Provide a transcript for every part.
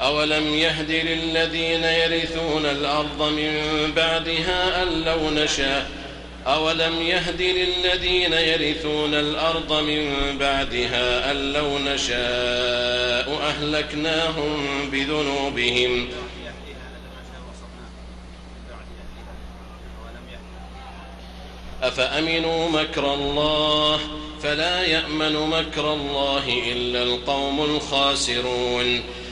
أولم يهد للذين يرثون الأرض من بعدها أن لو نشاء أولم يهد للذين يرثون الأرض من بعدها أن لو نشاء أهلكناهم بذنوبهم أفأمنوا مكر الله فلا يأمن مكر الله إلا القوم الخاسرون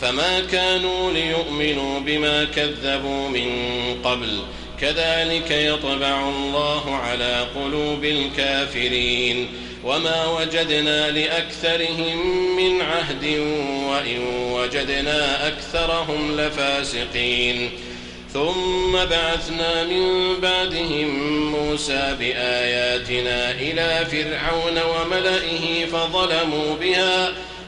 فما كانوا ليؤمنوا بما كذبوا من قبل كذلك يطبع الله على قلوب الكافرين وما وجدنا لأكثرهم من عهد وإن وجدنا أكثرهم لفاسقين ثم بعثنا من بعدهم موسى بآياتنا إلى فرعون وملئه فظلموا بها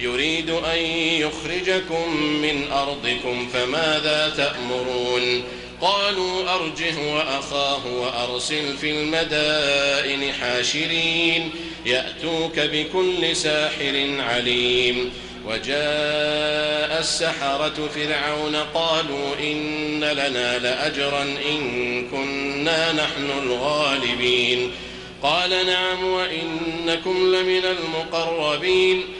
يريد أن يخرجكم من أرضكم فماذا تأمرون؟ قالوا أرجه وأخاه وأرسل في المدائن حاشرين يأتوك بكل ساحر عليم. وجاء السحرة فرعون قالوا إن لنا لأجرا إن كنا نحن الغالبين. قال نعم وإنكم لمن المقربين.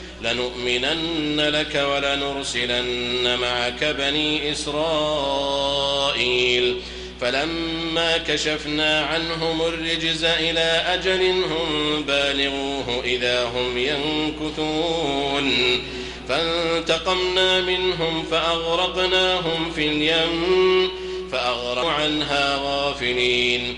لنؤمنن لك ولنرسلن معك بني إسرائيل. فلما كشفنا عنهم الرجز إلى أجل هم بالغوه إذا هم ينكثون. فانتقمنا منهم فأغرقناهم في اليم فأغرقوا عنها غافلين.